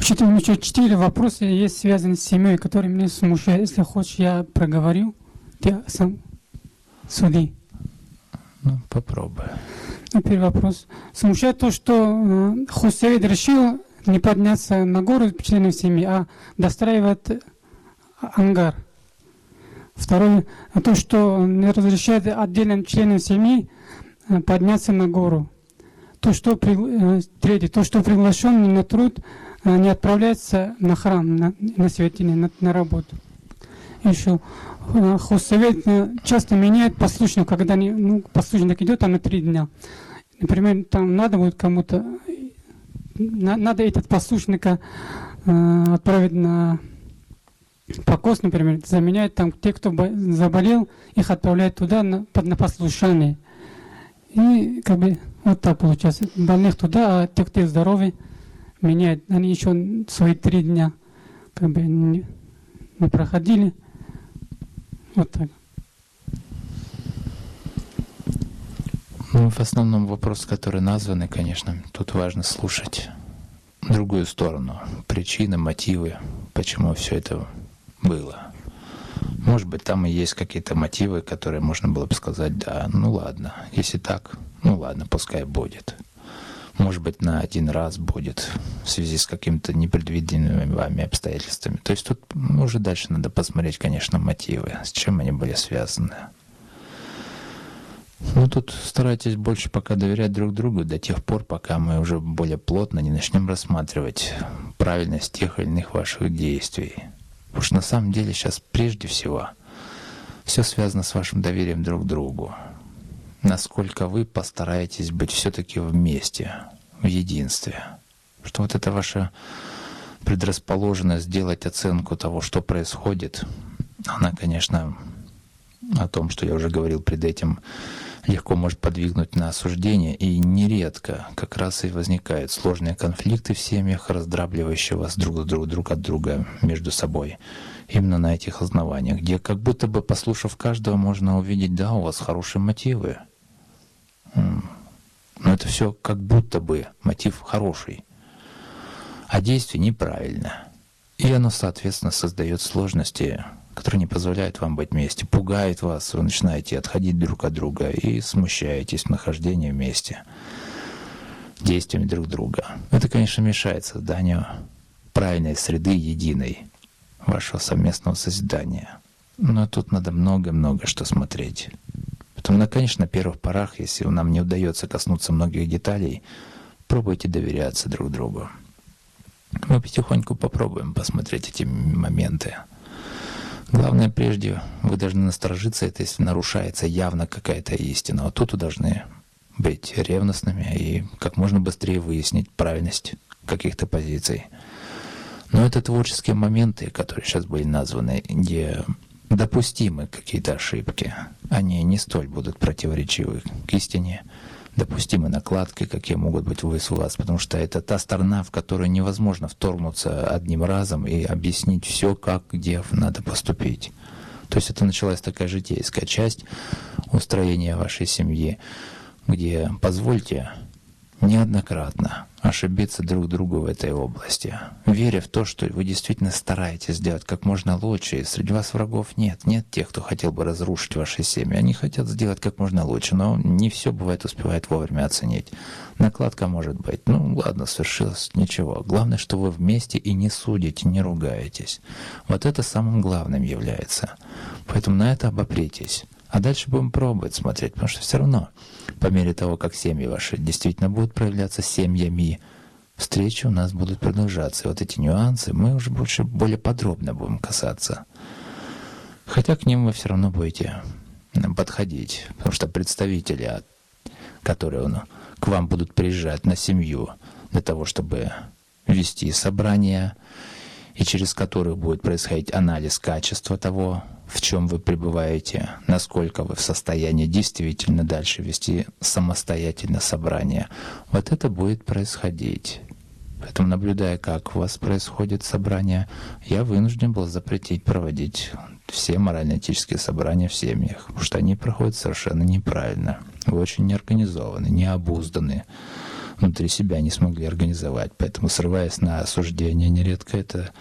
Учитель, еще четыре вопроса есть связаны с семьей, которые меня смущают. Если хочешь, я проговорю, ты сам суди. Ну, попробуй. Ну, первый вопрос. Смущает то, что э, Хусейд решил не подняться на гору членов семьи, а достраивать ангар. Второе, то, что не разрешает отдельным членам семьи э, подняться на гору. То, что э, третье, то, что приглашенный на труд э, не отправляется на храм, на, на святине, на, на работу. Еще Хусовет часто меняет послушник, когда не, ну, послушник идет там на три дня. Например, там надо будет кому-то, на, надо этот послушника э, отправить на покос, например, заменяет там те, кто заболел, их отправляют туда на, под, на послушание. И как бы вот так получается. Больных туда, а те, кто здоровы, меняют. Они еще свои три дня как бы не, не проходили. Вот так. Ну, в основном вопрос, который названы, конечно, тут важно слушать другую сторону, причины, мотивы, почему все это было. Может быть, там и есть какие-то мотивы, которые можно было бы сказать, да, ну ладно, если так, ну ладно, пускай будет. Может быть, на один раз будет в связи с какими-то непредвиденными вами обстоятельствами. То есть тут уже дальше надо посмотреть, конечно, мотивы, с чем они были связаны. Ну, тут старайтесь больше пока доверять друг другу до тех пор, пока мы уже более плотно не начнем рассматривать правильность тех или иных ваших действий. Потому что на самом деле сейчас прежде всего все связано с вашим доверием друг к другу. Насколько вы постараетесь быть все-таки вместе, в единстве. Что вот это ваша предрасположенность сделать оценку того, что происходит, она, конечно, о том, что я уже говорил пред этим, легко может подвигнуть на осуждение, и нередко как раз и возникают сложные конфликты в семьях, раздрабливающие вас друг, друг, друг от друга между собой. Именно на этих основаниях, где как будто бы, послушав каждого, можно увидеть, да, у вас хорошие мотивы. Но это все как будто бы мотив хороший, а действие неправильно. И оно, соответственно, создает сложности который не позволяет вам быть вместе, пугает вас, вы начинаете отходить друг от друга и смущаетесь в нахождении вместе, действиями друг друга. Это, конечно, мешает созданию правильной среды единой вашего совместного созидания. Но тут надо много-много что смотреть. Потом, ну, конечно, на первых порах, если нам не удается коснуться многих деталей, пробуйте доверяться друг другу. Мы потихоньку попробуем посмотреть эти моменты. Главное, прежде вы должны насторожиться, это если нарушается явно какая-то истина. А тут вы должны быть ревностными и как можно быстрее выяснить правильность каких-то позиций. Но это творческие моменты, которые сейчас были названы, где допустимы какие-то ошибки. Они не столь будут противоречивы к истине допустимы накладки, какие могут быть у вас, потому что это та сторона, в которую невозможно вторгнуться одним разом и объяснить все, как, где надо поступить. То есть это началась такая житейская часть устроения вашей семьи, где позвольте неоднократно ошибиться друг другу в этой области, веря в то, что вы действительно стараетесь сделать как можно лучше, и среди вас врагов нет, нет тех, кто хотел бы разрушить ваши семьи. Они хотят сделать как можно лучше, но не все бывает успевает вовремя оценить. Накладка может быть. Ну ладно, свершилось, ничего. Главное, что вы вместе и не судите, не ругаетесь. Вот это самым главным является. Поэтому на это обопритесь. А дальше будем пробовать смотреть, потому что все равно, по мере того, как семьи ваши действительно будут проявляться семьями, встречи у нас будут продолжаться. И вот эти нюансы мы уже больше более подробно будем касаться. Хотя к ним вы все равно будете подходить, потому что представители, которые к вам будут приезжать на семью для того, чтобы вести собрания, и через которых будет происходить анализ качества того, в чем вы пребываете, насколько вы в состоянии действительно дальше вести самостоятельно собрание. Вот это будет происходить. Поэтому, наблюдая, как у вас происходит собрание, я вынужден был запретить проводить все морально-этические собрания в семьях, потому что они проходят совершенно неправильно. Вы очень неорганизованы, необузданы внутри себя не смогли организовать. Поэтому, срываясь на осуждение, нередко это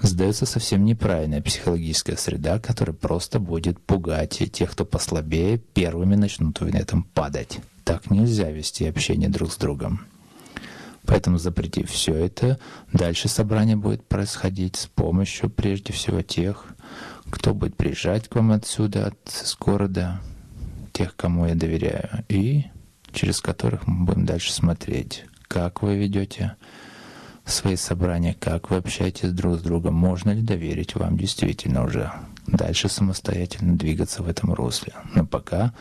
создается совсем неправильная психологическая среда, которая просто будет пугать, и тех, кто послабее, первыми начнут на этом падать. Так нельзя вести общение друг с другом. Поэтому запретив все это, дальше собрание будет происходить с помощью прежде всего тех, кто будет приезжать к вам отсюда, от, с города, тех, кому я доверяю, и через которых мы будем дальше смотреть, как вы ведете свои собрания, как вы общаетесь друг с другом, можно ли доверить вам действительно уже дальше самостоятельно двигаться в этом русле. Но пока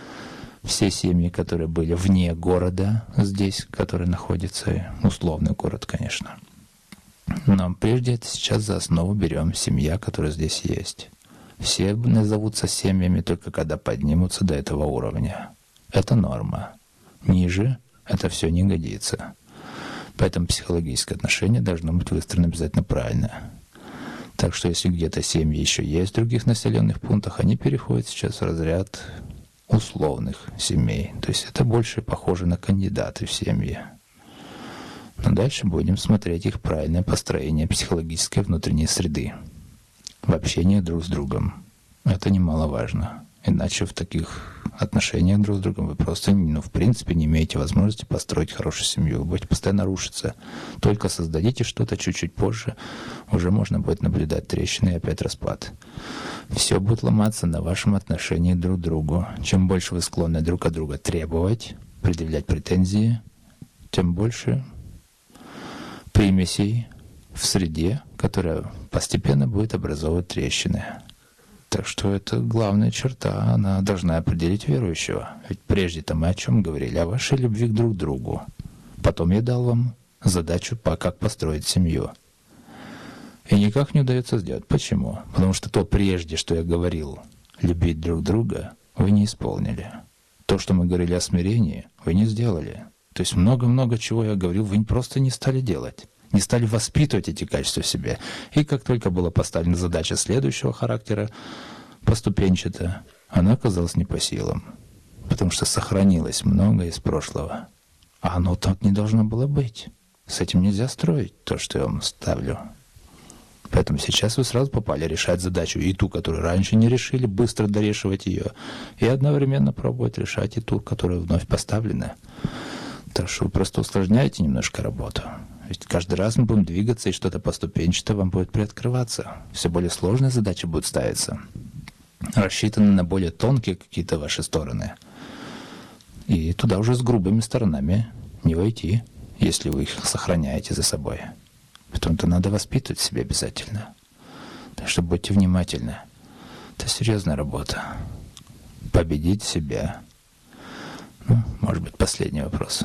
все семьи, которые были вне города здесь, которые находятся, условный город, конечно. Но прежде это сейчас за основу берем семья, которая здесь есть. Все назовутся семьями только когда поднимутся до этого уровня. Это норма. Ниже это все не годится. Поэтому психологическое отношение должно быть выстроено обязательно правильно. Так что если где-то семьи еще есть в других населенных пунктах, они переходят сейчас в разряд условных семей. То есть это больше похоже на кандидаты в семьи. Но дальше будем смотреть их правильное построение психологической внутренней среды в общении друг с другом. Это немаловажно. Иначе в таких отношениях друг с другом вы просто, ну, в принципе, не имеете возможности построить хорошую семью. Вы будете постоянно рушиться. Только создадите что-то чуть-чуть позже, уже можно будет наблюдать трещины и опять распад. Все будет ломаться на вашем отношении друг к другу. Чем больше вы склонны друг от друга требовать, предъявлять претензии, тем больше примесей в среде, которая постепенно будет образовывать трещины. Так что это главная черта, она должна определить верующего. Ведь прежде-то мы о чем говорили? О вашей любви к друг другу. Потом я дал вам задачу, по как построить семью. И никак не удается сделать. Почему? Потому что то прежде, что я говорил, любить друг друга, вы не исполнили. То, что мы говорили о смирении, вы не сделали. То есть много-много чего я говорил, вы просто не стали делать не стали воспитывать эти качества в себе. И как только была поставлена задача следующего характера, поступенчато, она оказалась не по силам, потому что сохранилось многое из прошлого. А оно так не должно было быть. С этим нельзя строить то, что я вам ставлю. Поэтому сейчас вы сразу попали решать задачу и ту, которую раньше не решили, быстро дорешивать ее, и одновременно пробовать решать и ту, которая вновь поставлена. Так что вы просто усложняете немножко работу. Ведь каждый раз мы будем двигаться, и что-то поступенчато вам будет приоткрываться. Все более сложные задачи будут ставиться. Рассчитаны на более тонкие какие-то ваши стороны. И туда уже с грубыми сторонами не войти, если вы их сохраняете за собой. Потом-то надо воспитывать себя обязательно. Так что будьте внимательны. Это серьезная работа. Победить себя. Ну, может быть, последний вопрос.